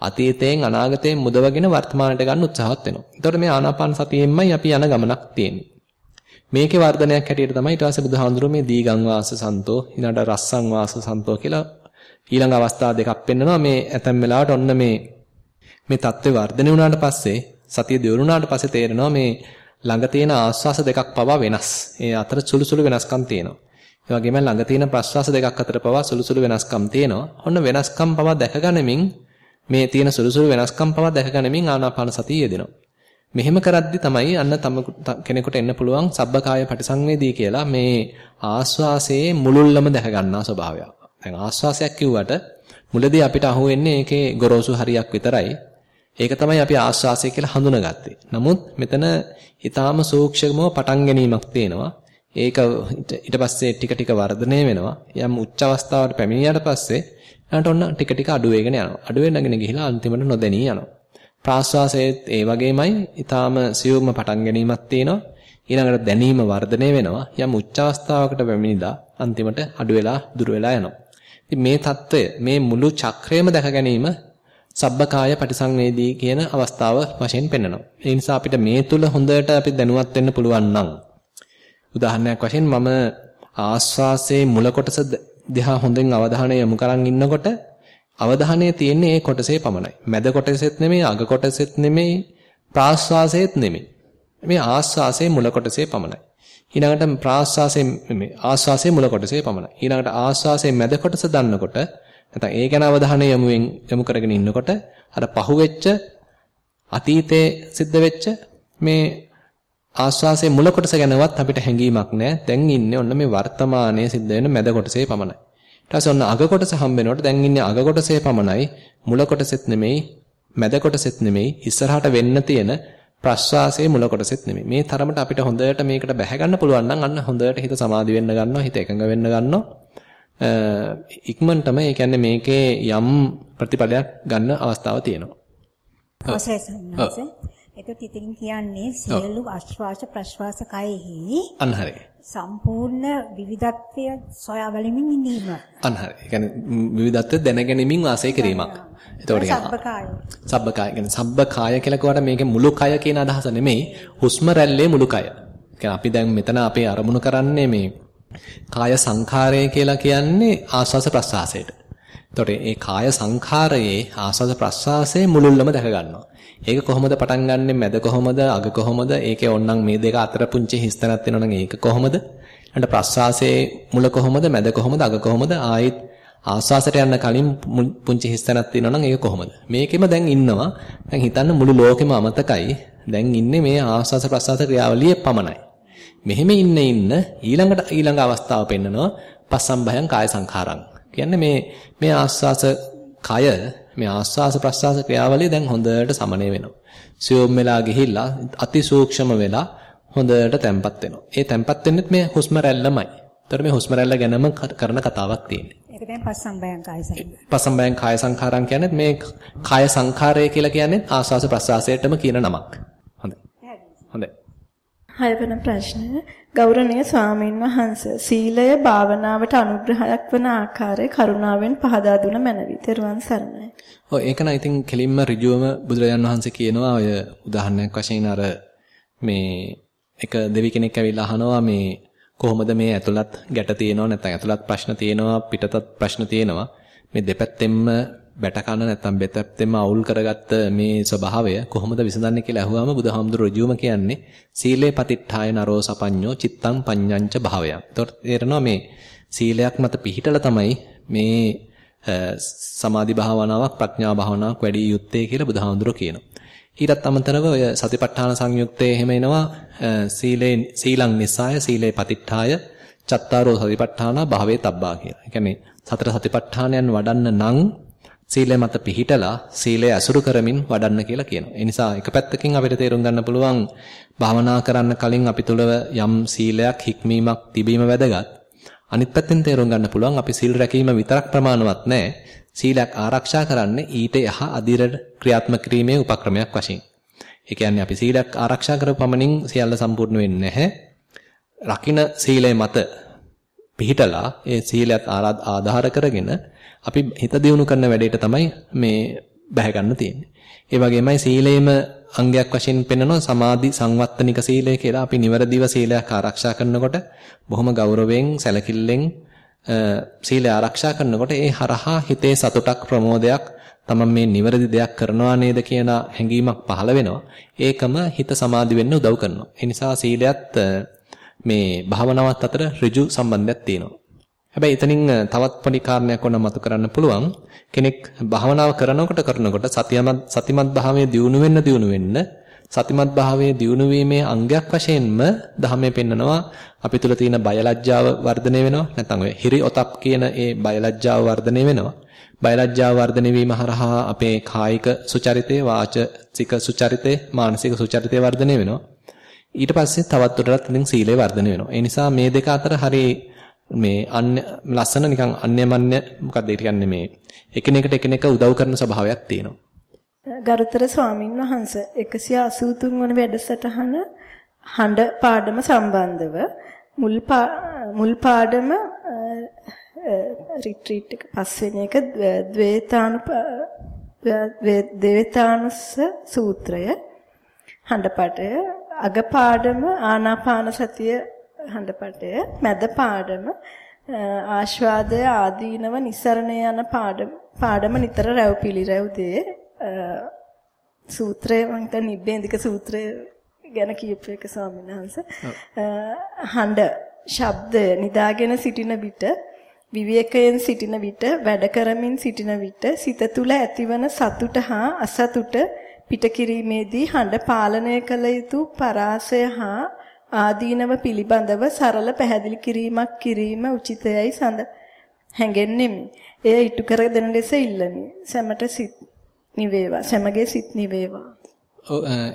අතීතයෙන් අනාගතයෙන් මුදවගෙන වර්තමානයට ගන්න උත්සාහත් වෙනවා. එතකොට මේ ආනාපාන සතියෙන්මයි අපි යන ගමනක් තියෙන්නේ. මේකේ වර්ධනයක් හැටියට තමයි ඊට පස්සේ බුදුහාඳුරෝ මේ දීගං වාස සන්තෝ ඊළඟට රස්සං වාස සන්තෝ කියලා ඊළඟ අවස්ථා දෙකක් පෙන්නනවා මේ ඇතැම් වෙලාවට ඔන්න මේ මේ தත්ත්වය වර්ධනය වුණාට පස්සේ සතිය දියුණුනාට පස්සේ තේරෙනවා මේ ළඟ තියෙන ආස්වාස දෙකක් පවා වෙනස්. ඒ අතර සුළු සුළු වෙනස්කම් තියෙනවා. ඒ වගේම ළඟ තියෙන ප්‍රස්වාස දෙකක් අතර පවා සුළු සුළු වෙනස්කම් තියෙනවා. ඔන්න වෙනස්කම් පවා දැකගැනීමෙන් මේ තියෙන සුළු සුළු වෙනස්කම් පවා දැකගැනීමෙන් ආනාපාන සතිය යෙදෙනවා. මෙහෙම කරද්දි තමයි අන්න තම කෙනෙකුට එන්න පුළුවන් සබ්බකාය පටිසංවේදී කියලා මේ ආස්වාසයේ මුලුල්ලම දැක ගන්නා ස්වභාවයක්. දැන් ආස්වාසයක් කිව්වට මුලදී අපිට අහුවෙන්නේ ඒකේ ගොරෝසු හරියක් විතරයි. ඒක තමයි අපි ආස්වාසය කියලා හඳුනගත්තේ. නමුත් මෙතන ඊටාම සූක්ෂමව පටන් ගැනීමක් තියෙනවා. ඒක ඊට පස්සේ ටික ටික වර්ධනය වෙනවා. යම් උච්ච අවස්ථාවට පැමිණියාට පස්සේ ඊට ඔන්න ටික ටික අඩු වෙගෙන යනවා. අඩු වෙනගෙන ගිහිලා අන්තිමට නොදැනී යනවා. ප්‍රාශ්වාසයේත් ඒ වගේමයි. ඊටාම සියුම්ම පටන් ගැනීමක් තියෙනවා. ඊළඟට දැනීම වර්ධනය වෙනවා. යම් උච්ච අවස්ථාවකට පැමිණිලා අන්තිමට අඩු වෙලා දුර වෙලා යනවා. ඉතින් මේ தত্ত্বය මේ මුළු චක්‍රයම දැක ගැනීම සබ්බකාය පටිසංවේදී කියන අවස්ථාව වශයෙන් පෙන්වනවා. ඒ නිසා අපිට මේ තුල හොඳට අපි දැනුවත් වෙන්න පුළුවන් නම් උදාහරණයක් වශයෙන් මම ආස්වාසයේ මුල කොටස දිහා හොඳින් අවධානය යොමු කරන් ඉන්නකොට අවධානය තියෙන්නේ ඒ කොටසේ පමණයි. මැද කොටසෙත් නෙමෙයි, අග කොටසෙත් නෙමෙයි, ප්‍රාස්වාසයේත් නෙමෙයි. මේ ආස්වාසයේ මුල කොටසේ පමණයි. ඊළඟට ප්‍රාස්වාසයේ මේ ආස්වාසයේ මුල කොටසේ පමණයි. ඊළඟට ආස්වාසයේ මැද කොටස දන්නකොට නැත්නම් ඒ ගැන අවධානය යොමුෙන් යොමු කරගෙන ඉන්නකොට අර පහුවෙච්ච අතීතයේ සිද්ධ වෙච්ච මේ ආස්වාසයේ මුල කොටස ගැනවත් අපිට හැඟීමක් නැහැ. දැන් ඉන්නේ ඔන්න මේ වර්තමානයේ සිද්ධ වෙන මැද කොටසේ පමණයි. ඊට පස්සේ ඔන්න අග කොටස හම්බ වෙනකොට දැන් ඉන්නේ අග කොටසේ පමණයි. මුල කොටසෙත් නෙමෙයි, මැද කොටසෙත් නෙමෙයි, ඉස්සරහට වෙන්න තියෙන ප්‍රස්වාසයේ මුල කොටසෙත් නෙමෙයි. මේ තරමට අපිට හොඳට මේකට බැහැ ගන්න පුළුවන් නම් අන්න හොඳට හිත සමාධි වෙන්න ගන්නවා, හිත එකඟ වෙන්න ගන්නවා. ඉක්මනටම ඒ කියන්නේ මේකේ යම් ප්‍රතිඵලයක් ගන්න අවස්ථාවක් තියෙනවා. අවසරයි සන්නස. එතකොට ඉතින් කියන්නේ සියලු ආශ්වාස ප්‍රශ්වාස කයෙහි අන්න හරි. සම්පූර්ණ විවිධත්වය සොයා බලමින් ඉඳීම. අන්න හරි. ඒ කියන්නේ විවිධත්වය දැනගැනීමෙන් වාසය කිරීමක්. එතකොට සබ්බකාය. සබ්බකාය කියන්නේ සබ්බකාය කියලා කියවට මේකේ මුළු කය කියන අදහස නෙමෙයි. හුස්ම රැල්ලේ මුළු කය. අපි දැන් මෙතන අපේ අරමුණු කරන්නේ මේ කාය සංඛාරය කියලා කියන්නේ ආස්වාස ප්‍රස්වාසයට. එතකොට මේ කාය සංඛාරයේ ආස්වාස ප්‍රස්වාසයේ මුලුල්ලම දැක ගන්නවා. ඒක කොහොමද පටන් ගන්නෙ? මැද කොහොමද? අග කොහොමද? ඒකේ ඕනනම් මේ දෙක අතර පුංචි හිස්තැනක් තියෙනවා නම් ඒක කොහොමද? ඊට ප්‍රස්වාසයේ මුල කොහොමද? මැද කොහොමද? අග කොහොමද? ආයිත් ආස්වාසයට යන්න කලින් පුංචි හිස්තැනක් තියෙනවා නම් ඒක කොහොමද? මේකෙම දැන් ඉන්නවා. දැන් හිතන්න මුළු ලෝකෙම අමතකයි. දැන් ඉන්නේ මේ ආස්වාස ප්‍රස්වාස ක්‍රියාවලියේ පමණයි. මෙහෙම ඉන්න ඉන්න ඊළඟට ඊළඟ අවස්ථාව පෙන්නනවා. පස්සම්භයං කාය සංඛාරං. කියන්නේ මේ මේ ආස්වාස කය මේ ආස්වාස ප්‍රස්වාස ක්‍රියාවලිය දැන් හොඳට සමනය වෙනවා. සියොම් වෙලා ගිහිල්ලා අති සූක්ෂම වෙලා හොඳට තැම්පත් වෙනවා. ඒ තැම්පත් වෙන්නෙත් මේ හුස්ම රැල්ලමයි. ඒතර මේ හුස්ම රැල්ල ගැනම කරන කතාවක් තියෙන්නේ. ඒක දැන් පස්සම්බයං කාය සංඛාරං. පස්සම්බයං කාය සංඛාරං කියන්නේ මේ කාය සංඛාරය කියලා කියන්නේ ආස්වාස ප්‍රස්වාසයටම කියන නමක්. හොඳයි. හොඳයි. හයවන ප්‍රශ්නය ගෞරවනීය ස්වාමීන් වහන්ස සීලය භාවනාවට අනුග්‍රහයක් වන ආකාරය කරුණාවෙන් පහදා දුන මැනවි. ත්වන් සරණයි. ඔව් ඒක නම් ඉතින් කෙලින්ම ඍජුවම බුදුරජාන් වහන්සේ කියනවා ඔය උදාහරණයක් වශයෙන් අර මේ එක දෙවි කෙනෙක් ඇවිල්ලා අහනවා මේ කොහොමද මේ ඇතුළත් ගැට තියෙනවා නැත්නම් ඇතුළත් ප්‍රශ්න තියෙනවා පිටතත් ප්‍රශ්න තියෙනවා මේ දෙපැත්තෙන්ම බැට කන නැත්නම් බෙතැත්තෙම අවුල් කරගත්ත මේ ස්වභාවය කොහොමද විසඳන්නේ කියලා අහුවාම බුදුහාමුදුරු ඍජුවම කියන්නේ සීලේ පතිට්ඨාය නරෝ සපඤ්ඤෝ චිත්තං පඤ්ඤංච භාවයං. ඒතකොට තේරෙනවා මේ සීලයක් මත පිහිටලා තමයි මේ සමාධි භාවනාවක් ප්‍රඥා භාවනාවක් වැඩි යුත්තේ කියලා බුදුහාමුදුරු කියනවා. ඊටත් අමතරව ඔය සතිපට්ඨාන සංයුක්තයේ එහෙම එනවා සීලේ සීලං නිසාය සීලේ පතිට්ඨාය චත්තාරෝ සතිපට්ඨාන භාවේ තබ්බා කියලා. ඒ කියන්නේ සතර සතිපට්ඨානයන් වඩන්න නම් සීලය මත පිහිටලා සීලය අසුරු කරමින් වඩන්න කියලා කියනවා. ඒ නිසා එක පැත්තකින් අපිට තේරුම් ගන්න පුළුවන් භාවනා කරන්න කලින් අපි තුල යම් සීලයක් හික්මීමක් තිබීම වැදගත්. අනිත් පැත්තෙන් තේරුම් ගන්න පුළුවන් අපි සීල් රැකීම විතරක් ප්‍රමාණවත් නැහැ. සීලයක් ආරක්ෂා කරන්නේ ඊට යහ අදිරට ක්‍රියාත්මක කිරීමේ උපක්‍රමයක් වශයෙන්. ඒ කියන්නේ අපි සීලයක් ආරක්ෂා කරපු පමණින් සියල්ල සම්පූර්ණ වෙන්නේ නැහැ. රකින්න සීලය මත පිහිටලා ඒ සීලයත් ආධාර කරගෙන අපි හිත දියුණු කරන වැඩේට තමයි මේ බැහැ ගන්න තියෙන්නේ. ඒ වගේමයි සීලේම අංගයක් වශයෙන් පෙන්වනවා සමාධි සංවත්තනික සීලය කියලා. අපි නිවැරදිව සීලයක් ආරක්ෂා කරනකොට බොහොම ගෞරවයෙන් සැලකිල්ලෙන් සීලය ආරක්ෂා කරනකොට ඒ හරහා හිතේ සතුටක් ප්‍රමෝදයක් තමන් මේ නිවැරදි දෙයක් කරනවා නේද කියන හැඟීමක් පහළ වෙනවා. ඒකම හිත සමාධි වෙන්න උදව් කරනවා. ඒ නිසා සීලයත් මේ භාවනාවත් අතර ඍජු සම්බන්ධයක් තියෙනවා. හැබැයි එතනින් තවත් පොඩි කාරණයක් ඕන මතු කරන්න පුළුවන්. කෙනෙක් භාවනාව කරනකොට කරනකොට සතියමත් සතිමත් භාවයේ දියුණු වෙන්න දියුණු වෙන්න සතිමත් භාවයේ දියුණු වීමේ අංගයක් වශයෙන්ම ධර්මයේ පෙන්නනවා. අපි තුල තියෙන බයලජ්ජාව වර්ධනය වෙනවා. නැත්නම් ඔය හිරි ඔතප් කියන ඒ බයලජ්ජාව වර්ධනය වෙනවා. බයලජ්ජාව වර්ධනය වීම හරහා අපේ කායික සුචරිතේ වාචික සුචරිතේ මානසික සුචරිතේ වර්ධනය වෙනවා. ඊට පස්සේ තවත් උඩටත් ඉතින් සීලය වර්ධනය වෙනවා. ඒ නිසා මේ දෙක අතර හරි මේ අන්‍ය ලස්සන නිකන් අන්‍යමන්‍ය මොකක්ද ඒ කියන්නේ මේ එකිනෙකට එකිනෙක උදව් කරන ස්වභාවයක් තියෙනවා. ගරුතර ස්වාමින් වහන්සේ 183 වන වැඩසටහන හඬ පාඩම සම්බන්ධව මුල් මුල් පාඩම රිට්‍රීට් එක පස්වෙනි එක ද්වේතානු දේවතානුස්ස සූත්‍රය හඬපටය අග පාඩම ආනාපාන සතිය හඬපටය මැද පාඩම ආශ්වාදය ආදීනව නිසරණ යන පාඩම පාඩම නිතර රැව් පිළිරැව් දේ සූත්‍රය මම හිතන්නේ නිබ්බේන්දික සූත්‍රය ගැන කියපු එක ස්වාමීන් වහන්සේ. හඬ ශබ්දය නිදාගෙන සිටින විට විවේකයෙන් සිටින විට වැඩ කරමින් සිටින විට සිත තුළ ඇතිවන සතුට හා අසතුට පිට කිරීමේදී හඬ පාලනය කළ යුතු පරාසය හා ආදීනව පිළිබඳව සරල පැහැදිලි කිරීමක් කිරීම උචිතයයි සඳ හැඟෙන්නෙමි. එය ඉටු කර දෙන ලෙස ඉල්ලමි. සැමට සිත් නිවේවා. සැමගේ සිත් නිවේවා.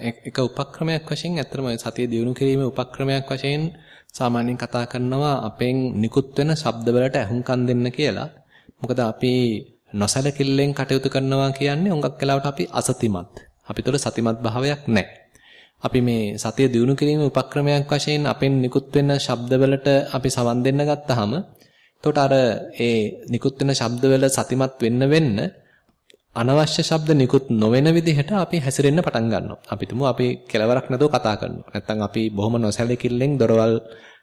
එක උපක්‍රමයක් වශයෙන් ඇත්තටම සතිය දියුණු කිරීමේ උපක්‍රමයක් වශයෙන් සාමාන්‍යයෙන් කතා කරනවා අපෙන් නිකුත් වෙන ශබ්දවලට අහුම්කම් දෙන්න කියලා. මොකද අපි නොසලකිල්ලෙන් කටයුතු කරනවා කියන්නේ හුඟක් වෙලාවට අපි අසතිමත්. අපි තුළ සතිමත් භාවයක් නැහැ. අපි මේ සතිය දියුණු කිරීමේ උපක්‍රමයක් වශයෙන් අපෙන් නිකුත් වෙන ශබ්දවලට අපි සවන් දෙන්න ගත්තාම එතකොට අර ඒ නිකුත් වෙන ශබ්දවල සතිමත් වෙන්න වෙන්න අනවශ්‍ය ශබ්ද නිකුත් නොවන විදිහට අපි හැසිරෙන්න පටන් ගන්නවා. අපි තුමු අපි කෙලවරක් නැතුව කතා කරනවා. නැත්නම් අපි බොහොම නොසැලකිල්ලෙන් දොරවල්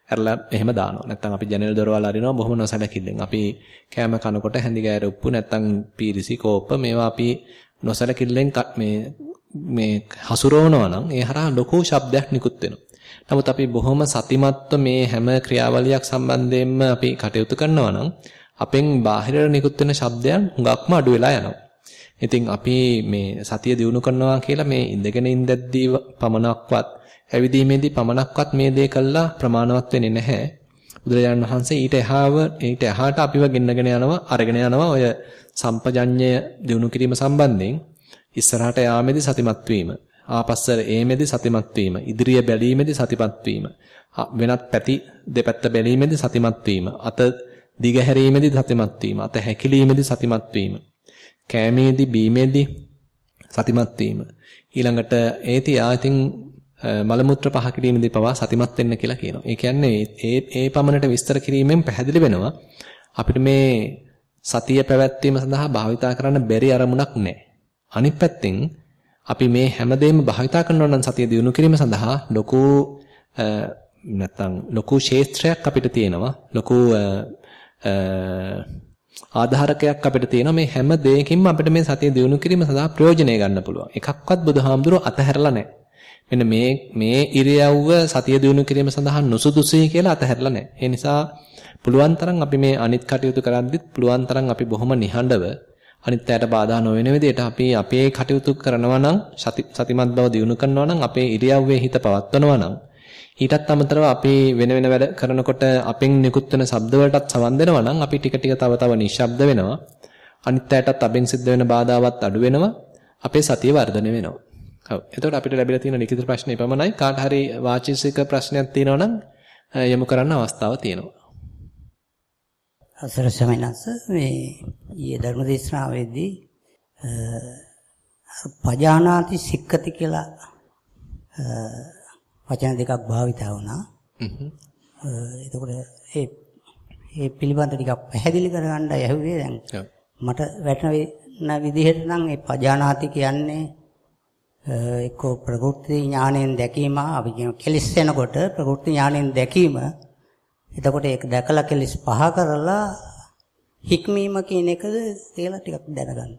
ඇරලා එහෙම දානවා. නැත්නම් අපි ජනෙල් දොරවල් අරිනවා බොහොම නොසැලකිල්ලෙන්. අපි කෑම කනකොට හැඳි ගෑර උප්පු නැත්නම් පීරිසි කෝප්ප මේවා අපි නොසැලකිල්ලෙන් මේ මේ හසුරවනවා නම් ඒ හරහා ලොකු ශබ්දයක් නිකුත් වෙනවා. නමුත් අපි බොහොම සතිමත්ව මේ හැම ක්‍රියාවලියක් සම්බන්ධයෙන්ම අපි කටයුතු කරනවා නම් අපෙන් බාහිරට නිකුත් වෙන ශබ්දයන් හුඟක්ම අඩු වෙලා යනවා. ඉතින් අපි මේ සතිය දිනු කරනවා කියලා මේ ඉඳගෙන ඉඳද්දී පමණක්වත් ඇවිදීමේදී පමණක්වත් මේ දේ කළා ප්‍රමාණවත් වෙන්නේ නැහැ. බුදුරජාණන් වහන්සේ ඊට එහාව ඊට එහාට අපිව ගෙන්නගෙන යනවා අරගෙන යනවා ඔය සම්පජඤ්ඤය දිනු කිරීම සම්බන්ධයෙන් ඉස්සරහට යාමේදී සතිමත් වීම. ආපස්සට ඒමේදී සතිමත් වීම. ඉදිරිය බැලීමේදී සතිමත් වීම. වෙනත් පැති දෙපැත්ත බැලීමේදී සතිමත් වීම. අත දිගහැරීමේදී සතිමත් වීම. අත හැකිලීමේදී සතිමත් වීම. කෑමේදී බීමේදී සතිමත් වීම. ඊළඟට ඒතියා ඉතින් මල මුත්‍ර පහ කිරීමේදී පවා සතිමත් වෙන්න කියලා කියනවා. ඒ කියන්නේ ඒ ඒ පමණට විස්තර කිරීමෙන් පැහැදිලි වෙනවා. අපිට මේ සතිය පැවැත්වීම සඳහා භාවිතා කරන්න බැරි අරමුණක් නැහැ. අනිත් පැත්තෙන් අපි මේ හැමදේම භාවිතා කරනවා නම් සතිය දිනු කිරීම සඳහා ලොකු නැත්තම් ලොකු ශේත්‍රයක් අපිට තියෙනවා. ලොකු ආධාරකයක් අපිට තියෙනවා මේ හැම දෙයකින්ම අපිට මේ සතිය දිනු කිරීම සඳහා ප්‍රයෝජනය ගන්න පුළුවන්. එකක්වත් බුදුහාමුදුරුවෝ අතහැරලා නැහැ. මෙන්න මේ මේ ඉරියව්ව සතිය දිනු කිරීම සඳහා නුසුදුසුයි කියලා අතහැරලා නැහැ. ඒ නිසා පුළුවන් තරම් අපි මේ අනිත් කටයුතු කරද්දිත් පුළුවන් තරම් අපි බොහොම නිහඬව අනිත්‍යයට බාධා නොවන විදිහට අපි අපේ කටයුතු කරනවා නම් සතිමත් බව දිනු කරනවා නම් අපේ ඉරියව්වේ හිත පවත්වනවා නම් ඊටත් අමතරව අපි වෙන වෙන වැඩ කරනකොට අපෙන් නිකුත් වෙන ශබ්ද වලටත් සවන් දෙනවා නම් අපි ටික ටික තව තව නිශ්ශබ්ද වෙනවා. අනිත් අයටත් අපෙන් සිද්ධ වෙන බාධාවත් අඩු වෙනවා. අපේ සතිය වර්ධනය වෙනවා. ඔව්. එතකොට අපිට ලැබිලා තියෙන ලිඛිත ප්‍රශ්නේ පමණයි. කාට හරි වාචික ප්‍රශ්නයක් තියෙනවා නම් යොමු කරන්න අවස්ථාව තියෙනවා. අසර සමිනස මේ ඊයේ ධර්ම දේශනාවේදී පජානාති සික්කති කියලා වචන දෙකක් භාවිතා වුණා. එතකොට ඒ ඒ පිළිබඳ ටිකක් පැහැදිලි කරගන්න යහුවේ දැන්. මට වැටෙන විදිහට නම් ඒ පජානාති කියන්නේ එක්ක ප්‍රකෘති ඥාණයෙන් දැකීම අපි කියන කෙලිස් වෙනකොට ප්‍රකෘති ඥාණයෙන් දැකීම එතකොට ඒක දැකලා කෙලිස් පහ කරලා හික්මීම කියන එකද කියලා ටිකක් දැනගන්න.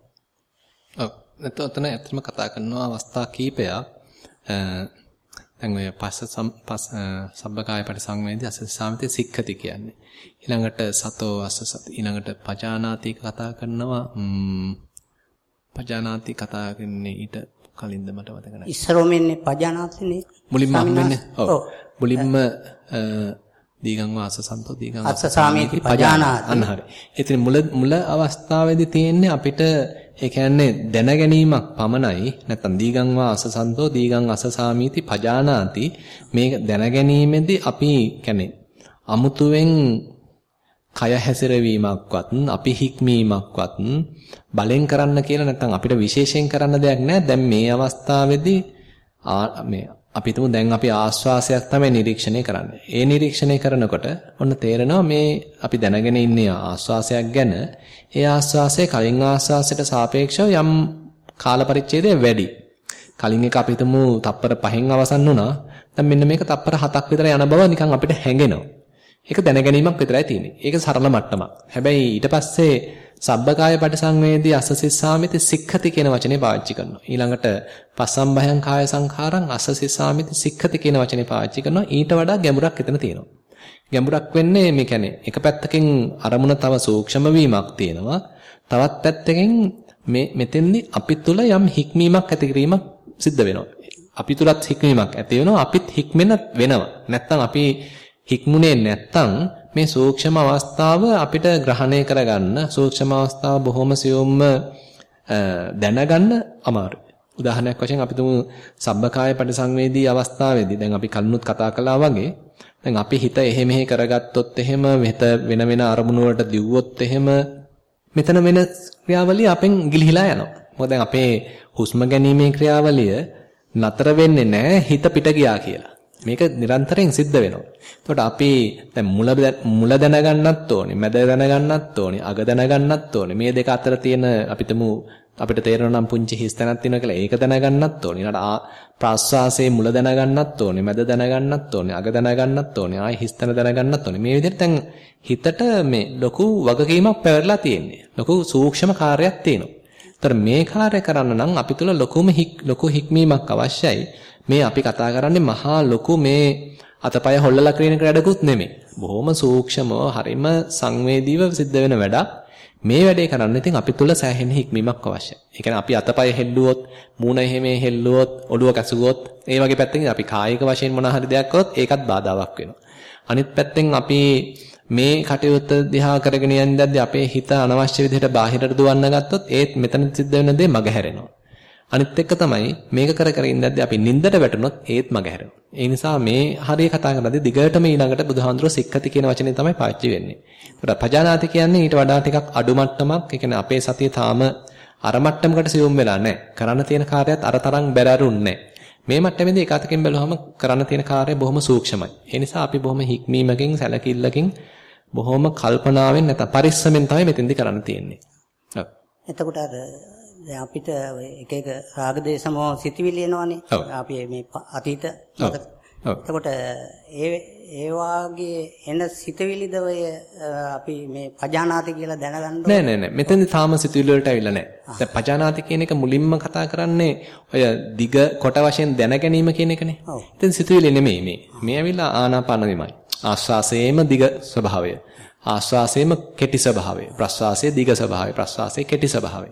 ඔව්. එතන ඇත්තම කතා කරන අවස්ථා කීපයක් දැන් ඔය පස්ස පස් සබ්බකාය පරිසංවේදී අසසාමිතේ සික්ඛති කියන්නේ. ඊළඟට සතෝ අසස ඊළඟට පජානාති කතා කරනවා පජානාති කතා කරන්නේ ඊට කලින්ද මට මතක නැහැ. ඉස්සරෝම එන්නේ පජානාතිනේ. මුලින්ම අහන්නේ. ඔව්. මුලින්ම දීගං වාස සන්තෝ දීගං අස්ස සාමීති පජානාති. අන්න හරි. ඉතින් මුල මුල අවස්ථාවේදී තියෙන්නේ අපිට ඒ කියන්නේ දැන ගැනීමක් පමණයි නැත්නම් දීගං වාස සන්තෝ දීගං අස්ස සාමීති පජානාති මේ දැන ගැනීමේදී අපි කියන්නේ අමුතුවෙන් කය හැසිරවීමක්වත් අපි හික්මීමක්වත් බලෙන් කරන්න කියලා නැත්නම් අපිට විශේෂයෙන් කරන්න දෙයක් නැහැ. දැන් මේ අවස්ථාවේදී මේ අපි හිතමු දැන් අපි ආස්වාසයක් තමයි නිරීක්ෂණය කරන්නේ. ඒ නිරීක්ෂණය කරනකොට ඔන්න තේරෙනවා මේ අපි දැනගෙන ඉන්නේ ආස්වාසයක් ගැන. ඒ ආස්වාසය කලින් ආස්වාසයට සාපේක්ෂව යම් කාල පරිච්ඡේදය වැඩි. කලින් එක අපි හිතමු තප්පර 5න් අවසන් වුණා. දැන් මෙන්න මේක තප්පර 7ක් විතර යන බව නිකන් අපිට හැඟෙනවා. ඒක දැනගැනීමක් විතරයි තියෙන්නේ. ඒක සරල මට්ටමක්. හැබැයි ඊට පස්සේ සබ්බකාය පටිසංවේදී අසසිස්සාමිති සික්ඛති කියන වචනේ පාවිච්චි කරනවා. ඊළඟට පස්සම්භයං කාය සංඛාරං අසසිස්සාමිති සික්ඛති කියන වචනේ පාවිච්චි කරනවා. ඊට වඩා ගැඹුරක් එතන තියෙනවා. ගැඹුරක් වෙන්නේ මේ කියන්නේ එක පැත්තකින් අරමුණ තව සූක්ෂම වීමක් තියෙනවා. තවත් පැත්තකින් මේ මෙතෙන්දි අපි තුල යම් හික්මීමක් ඇති කිරීමක් සිද්ධ වෙනවා. අපි තුලත් හික්මීමක් ඇති වෙනවා. අපිත් හික්මෙන වෙනවා. නැත්තම් අපි හික්මුනේ නැත්තම් මේ සූක්ෂම අවස්ථාව අපිට ග්‍රහණය කරගන්න සූක්ෂම අවස්ථාව බොහොම සියුම්ම දැනගන්න අමාරුයි. උදාහරණයක් වශයෙන් අපි තුමු සබ්බකාය පරිසංවේදී අවස්ථාවේදී දැන් අපි කලිනුත් කතා කළා වගේ දැන් අපි හිත එහෙ මෙහෙ කරගත්තොත් එහෙම මෙත වෙන වෙන අරමුණු වලට දිව්වොත් එහෙම මෙතන වෙන ක්‍රියාවලිය අපෙන් ගිලිහිලා යනවා. මොකද දැන් අපේ හුස්ම ගැනීමේ ක්‍රියාවලිය නතර වෙන්නේ නැහැ හිත පිට ගියා කියලා. මේක නිරන්තරයෙන් සිද්ධ වෙනවා. එතකොට අපි දැන් මුල මුල දැනගන්නත් ඕනේ, මැද දැනගන්නත් ඕනේ, අග දැනගන්නත් ඕනේ. මේ දෙක අතර තියෙන අපිටම අපිට තේරෙනවා නම් පුංචි හිස් තැනක් තියෙනවා කියලා ඒක දැනගන්නත් ඕනේ. ඊළඟට ප්‍රාශ්වාසයේ මුල දැනගන්නත් ඕනේ, මැද දැනගන්නත් ඕනේ, අග දැනගන්නත් ඕනේ, ආයි හිස් තැන දැනගන්නත් ඕනේ. මේ විදිහට දැන් හිතට මේ ලොකු වගකීමක් පැවරලා තියෙන්නේ. ලොකු සූක්ෂම කාර්යයක් තියෙනවා. ඒතර මේ කාර්ය කරන්න නම් අපි තුල ලොකුම ලොකු හික්මීමක් අවශ්‍යයි. මේ අපි කතා කරන්නේ මහා ලොකු මේ අතපය හොල්ලලා කියන ක්‍රඩකුත් නෙමෙයි. බොහොම සූක්ෂමව හරිම සංවේදීව සිද්ධ වෙන වැඩක්. මේ වැඩේ කරන්න ඉතින් අපි තුල සෑහෙන හික්මීමක් අවශ්‍යයි. ඒ කියන්නේ අපි අතපය හෙල්ලුවොත්, මූණ එහෙමේ හෙල්ලුවොත්, ඔළුව කැසුවොත්, ඒ වගේ පැත්තකින් අපි කායික වශයෙන් මොන හරි දෙයක් කරොත් ඒකත් බාධාවක් වෙනවා. අනිත් පැත්තෙන් අපි මේ කටයුත්ත දිහා කරගෙන යද්දී අපේ හිත අනවශ්‍ය විදිහට බාහිරට දුවන්න ගත්තොත් ඒත් මෙතන සිද්ධ වෙන දේ මගහැරෙනවා. අනිත් එක තමයි මේක කර කර ඉඳද්දී අපි නින්දට වැටුනොත් ඒත් මගහැරෙනවා. ඒ නිසා මේ හරිය කතා කරද්දී දිගටම ඊළඟට බුදුහාඳුරෝ සික්කති කියන වචනේ තමයි පාවිච්චි වෙන්නේ. ඒකට පජානාති කියන්නේ ඊට වඩා ටිකක් අඩු මට්ටමක්. ඒ කියන්නේ අපේ සතිය තාම අර මට්ටමකට සියුම් වෙලා නැහැ. කරන්න තියෙන කාර්යයත් අර තරම් බැරරුන්නේ මේ මට්ටමේදී එකතකින් බැලුවම කරන්න තියෙන කාර්යය බොහොම සූක්ෂමයි. ඒ නිසා අපි බොහොම හික්මීමකින් සැලකිල්ලකින් බොහොම කල්පනාවෙන් නැත්නම් පරිස්සමෙන් තමයි මෙතෙන්දී කරන්න තියෙන්නේ. ඔව්. එතකොට අර දැන් අපිට එක එක රාග දේශමෝ සිතිවිලි එනවනේ. අපි මේ අතීත එතකොට ඒ ඒ වාගේ එන සිතවිලිද ඔය අපි මේ පජානාති කියලා දැනගන්න නෑ නෑ නෑ මෙතෙන්දි තාම සිතවිලි වලට ඇවිල්ලා නෑ. දැන් පජානාති කියන එක මුලින්ම කතා කරන්නේ ඔය දිග කොට වශයෙන් දැන ගැනීම කියන එකනේ. ඉතින් සිතවිලි නෙමෙයි මේ. මේ ඇවිල්ලා ආනාපානෙමයි. ආශ්වාසයේම දිග ස්වභාවය. ආශ්වාසයේම කෙටි ස්වභාවය. ප්‍රශ්වාසයේ දිග ස්වභාවය. ප්‍රශ්වාසයේ කෙටි ස්වභාවය.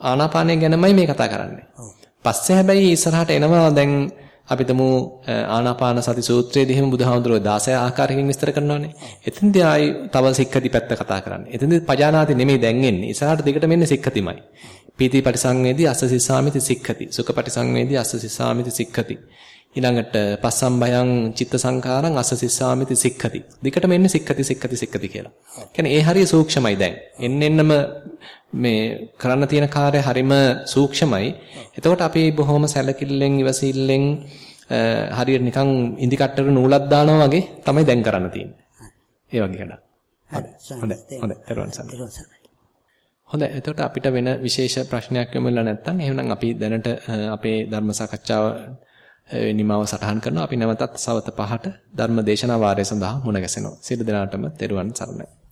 ආනාපානය ගැනමයි මේ කතා කරන්නේ. පස්සේ හැබැයි ඉස්සරහට එනවා දැන් අපි තමු ආනාපාන සති සූත්‍රයේදී එහෙම බුදුහාමුදුරුවෝ 16 ආකාරයකින් විස්තර කරනවානේ. එතෙන්දී ආයි තව සික්ඛති පැත්ත කතා කරන්නේ. එතෙන්දී පජානාති නෙමෙයි දැන් එන්නේ. ඉස්සරහට දිගට මෙන්නේ සික්ඛතිමයි. පීති පටිසංවේදී අස්ස සිස්සාමිති සික්ඛති. සුඛ පටිසංවේදී අස්ස සිස්සාමිති සික්ඛති. ඊළඟට පස්සම්භයං චිත්ත සංකාරං අස්ස සිස්සාමිති සික්ඛති. දිගටම එන්නේ සික්ඛති සික්ඛති සික්ඛති කියලා. කියන්නේ ඒ හරිය සූක්ෂමයි දැන්. එන්න එන්නම මේ කරන්න තියෙන කාර්යය හරිම සූක්ෂමයි. එතකොට අපි බොහොම සැලකිල්ලෙන් ඉවසිල්ලෙන් හරියට නිකන් ඉදි කට්ටර නූලක් දානවා වගේ තමයි දැන් කරන්න තියෙන්නේ. ඒ වගේ කඩක්. හොඳයි. හොඳයි. හොඳයි. එතකොට අපිට වෙන විශේෂ ප්‍රශ්නයක් යමුලා නැත්නම් එහෙනම් අපි දැනට අපේ ධර්ම සාකච්ඡාව නිමාව සටහන් කරනවා. අපි නැවතත් සවත පහට ධර්ම දේශනා වාරය සඳහා මුණ ගැසෙනවා. සියලු දෙනාටම තෙරුවන් සරණයි.